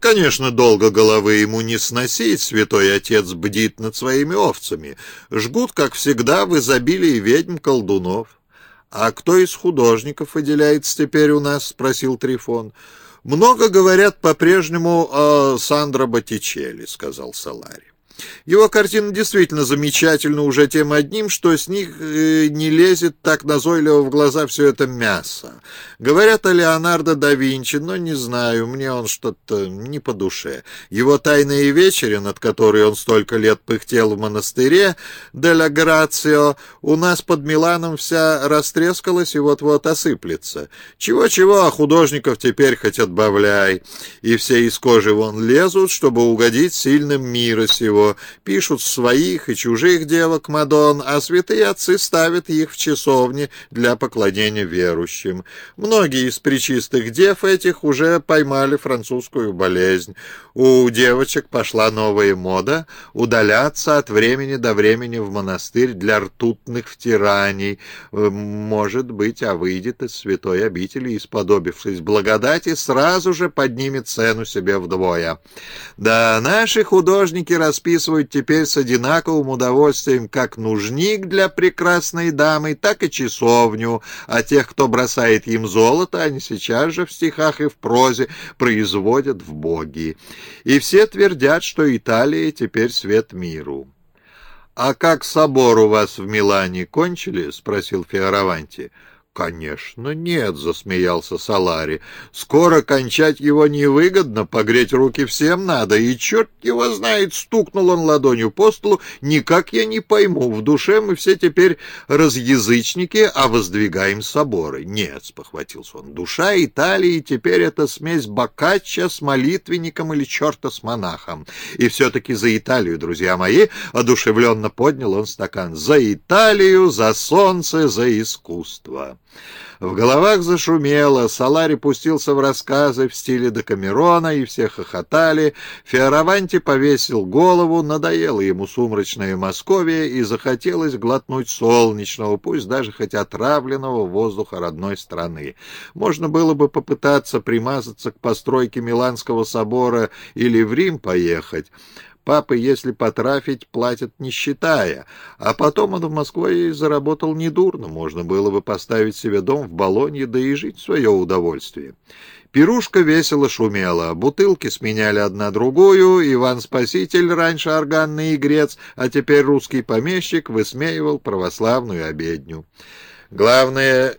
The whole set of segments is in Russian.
Конечно, долго головы ему не сносить, святой отец бдит над своими овцами. Жгут, как всегда, в изобилии ведьм-колдунов. «А кто из художников выделяется теперь у нас?» — спросил Трифон. «Много говорят по-прежнему о Сандро Боттичелли», — сказал Салари. Его картина действительно замечательна уже тем одним, что с них э, не лезет так назойливо в глаза все это мясо. Говорят о Леонардо да Винчи, но не знаю, мне он что-то не по душе. Его «Тайные вечери», над которой он столько лет пыхтел в монастыре, «Деля Грацио», у нас под Миланом вся растрескалась и вот-вот осыплется. Чего-чего, а художников теперь хоть отбавляй. И все из кожи вон лезут, чтобы угодить сильным мира сего пишут своих и чужих девок Мадон, а святые отцы ставят их в часовне для поклонения верующим. Многие из причистых дев этих уже поймали французскую болезнь. У девочек пошла новая мода удаляться от времени до времени в монастырь для ртутных втираний. Может быть, а выйдет из святой обители, исподобившись благодати, сразу же поднимет цену себе вдвое. Да, наши художники расписывают описывают теперь с одинаковым удовольствием как нужник для прекрасной дамы, так и часовню, а тех, кто бросает им золото, они сейчас же в стихах и в прозе производят в боги. И все твердят, что Италия теперь свет миру. «А как собор у вас в Милане кончили?» — спросил Фиораванти. «Конечно нет», — засмеялся Салари. «Скоро кончать его невыгодно, погреть руки всем надо, и черт его знает!» — стукнул он ладонью по столу. «Никак я не пойму, в душе мы все теперь разъязычники, а воздвигаем соборы». «Нет», — спохватился он, — «душа Италии теперь это смесь бокачча с молитвенником или черта с монахом. И все-таки за Италию, друзья мои!» — одушевленно поднял он стакан. «За Италию, за солнце, за искусство!» В головах зашумело, Салари пустился в рассказы в стиле Декамерона, и все хохотали. Фиораванти повесил голову, надоело ему сумрачная Московия, и захотелось глотнуть солнечного, пусть даже хоть отравленного воздуха родной страны. Можно было бы попытаться примазаться к постройке Миланского собора или в Рим поехать. Папы, если потрафить, платят не считая. А потом он в Москве заработал недурно. Можно было бы поставить себе дом в Болонье, да и жить в свое удовольствие. Пирушка весело шумела, бутылки сменяли одна другую, Иван-Спаситель, раньше органный игрец, а теперь русский помещик, высмеивал православную обедню. Главное,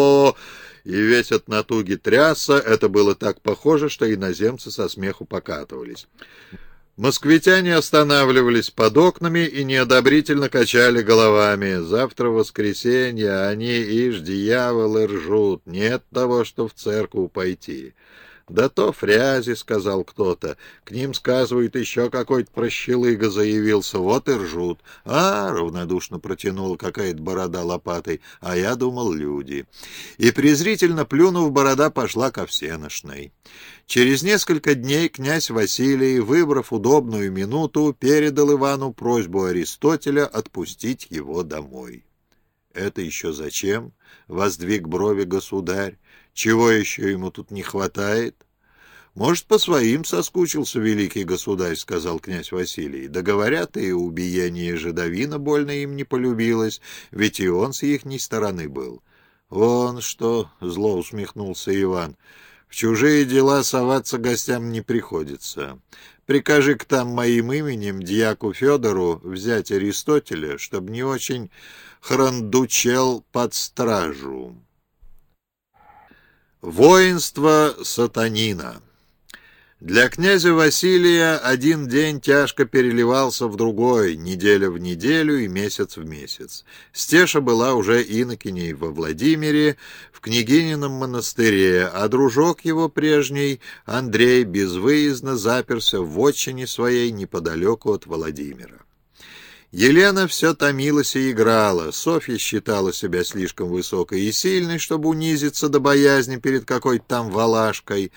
и весь от натуги тряса, это было так похоже, что иноземцы со смеху покатывались. Москвитяне останавливались под окнами и неодобрительно качали головами. Завтра воскресенье, они, ишь, дьяволы ржут, нет того, что в церковь пойти. «Да то фрязи», — сказал кто-то. «К ним, сказывают, еще какой-то прощелыга заявился, вот и ржут». «А», — равнодушно протянула какая-то борода лопатой, «а я думал, люди». И презрительно плюнув, борода пошла ко всеношной. Через несколько дней князь Василий, выбрав удобную минуту, передал Ивану просьбу Аристотеля отпустить его домой. «Это еще зачем?» — воздвиг брови государь. Чего еще ему тут не хватает? Может, по своим соскучился великий государь, сказал князь Василий. Да говорят, и убиение жидовина больно им не полюбилось, ведь и он с ихней стороны был. Вон что, зло усмехнулся Иван. В чужие дела соваться гостям не приходится. Прикажи к там моим именем дьяку Федору взять Аристотеля, чтобы не очень храндучел под стражу. Воинство сатанина Для князя Василия один день тяжко переливался в другой, неделя в неделю и месяц в месяц. Стеша была уже инокиней во Владимире, в княгинином монастыре, а дружок его прежний, Андрей, безвыездно заперся в отчине своей неподалеку от Владимира. Елена все томилась и играла. Софья считала себя слишком высокой и сильной, чтобы унизиться до боязни перед какой-то там валашкой.